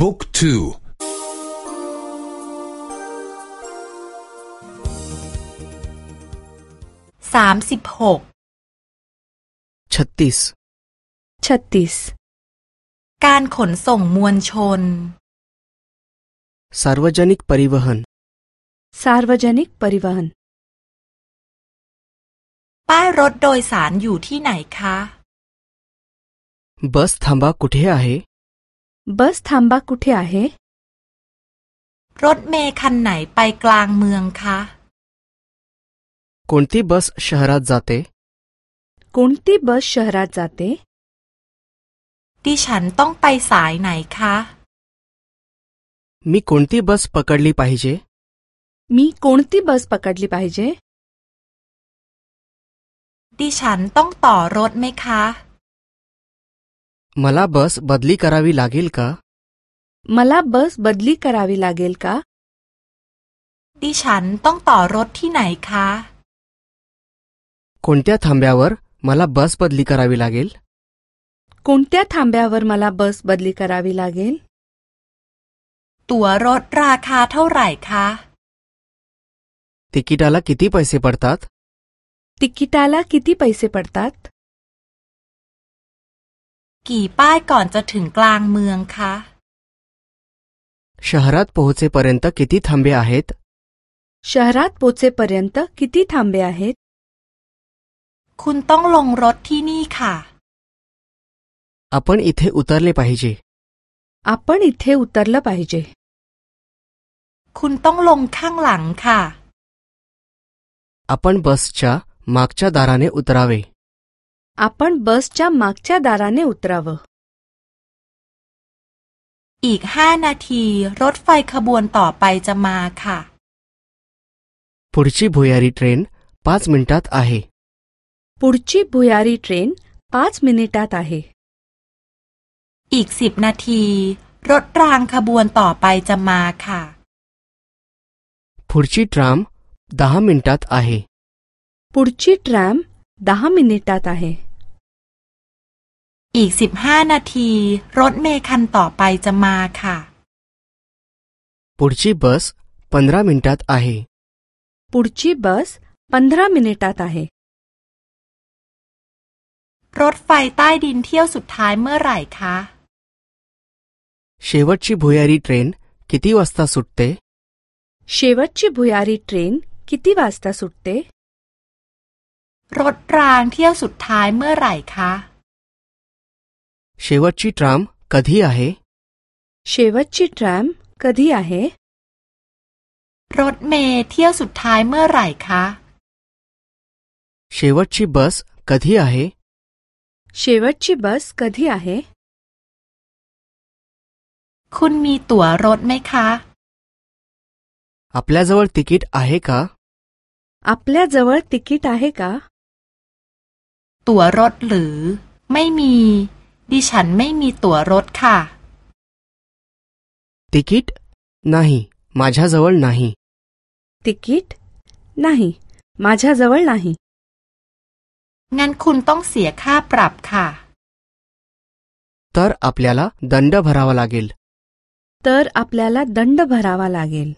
บุ๊กทู สามสิบหก छत्तीस छत्तीस การขนส่งมวลชน सार्वजनिक परिवहन सार्वजनिक परिवहन ป้ายรถโดยสารอยู่ที่ไหนคะ बस थांबा कुठे आहे बस थांबा कुठे आहे รถเมล์คันไหนไปกลางเมืองคะ कोणती बस शहरात जाते कोणती बस शहरात जाते ดิฉันต้องไปสายไหนคะ मी कोणती बस पकडली पाहिजे मी कोणती बस पकडली पाहिजे ดิฉันต้องต่อรถไหมคะ मला बस बदली करावी लागेल का मला बस बदली करावी लागेल का ดิฉันต้องต่อรถที่ไหนคะ कोणत्या थांब्यावर मला बस बदली करावी लागेल कोणत्या थांब्यावर मला बस बदली करावी लागेल ตั๋วรถราคาเท่าไหร่คะ तिकिटाला किती पैसे पडतात तिकिटाला किती पैसे पडतात กี่ป้ายก่อนจะถึงกลางเมืองคะ शहरात पोहोचेपर्यंत किती थांबे आहेत शहरात पोचेपर्यंत किती थांबे आहेत คุณต้องลงรถที่นี่ค่ะ आपण इथे उतरले पाहिजे आपण इथे उतरलं पाहिजे คุณต้องลงข้างหลังค่ะ आपण बसच्या मागच्या दाराने उतरावे आपण बसच्या मागच्या दाराने उतरावं อีกห้านาที รถไฟขบวนต่อไปจะมาค่ะ पुढची भुयारी ट्रेन पाच मिनिटात आहे पुढची भुयारी ट्रेन पाच मिनिटात आहे อีกสิบนาที รถรางขบวนต่อไปจะมาค่ะ पुढची ट्राम दहा मिनिटात आहे पुढची ट्रॅम दहा मिनिटात आहे อีกสิบห้านาที รถเมล์คันต่อไปจะมาค่ะ पुढची बस पंधरा मिनिटात आहे पुढची बस पंधरा मिनिटात आहे รถไฟใต้ดินเที่ยวสุดท้ายเมื่อไหร่คะ शेवटची भुयारी ट्रेन किती वाजता सुटते शेवटची भुयारी ट्रेन किती वाजता सुटते รถรางเที่ยวสุดท้ายเมื่อไหร่คะ शेवटची ट्राम कधी आहे शेवटची ट्रॅम कधी आहे รถเมล์เที่ยวสุดท้ายเมื่อไหร่คะ शेवटची बस कधी आहे शेवटची बस कधी आहे คุณมีตั๋วรถไหมคะ आपल्याजवळ तिकीट आहे का आपल्याजवळ तिकीट आहे का ตั๋วรถหรือ ไม่มี ดิฉันไม่มีตั๋วรถค่ะ तिकीट नाही माझ्याजवळ नाही तिकीट नाही माझ्याजवळ नाही งั้นคุณต้องเสียค่าปรับค่ะ तर आपल्याला दंड भरावा लागेल तर आपल्याला दंड भरावा लागेल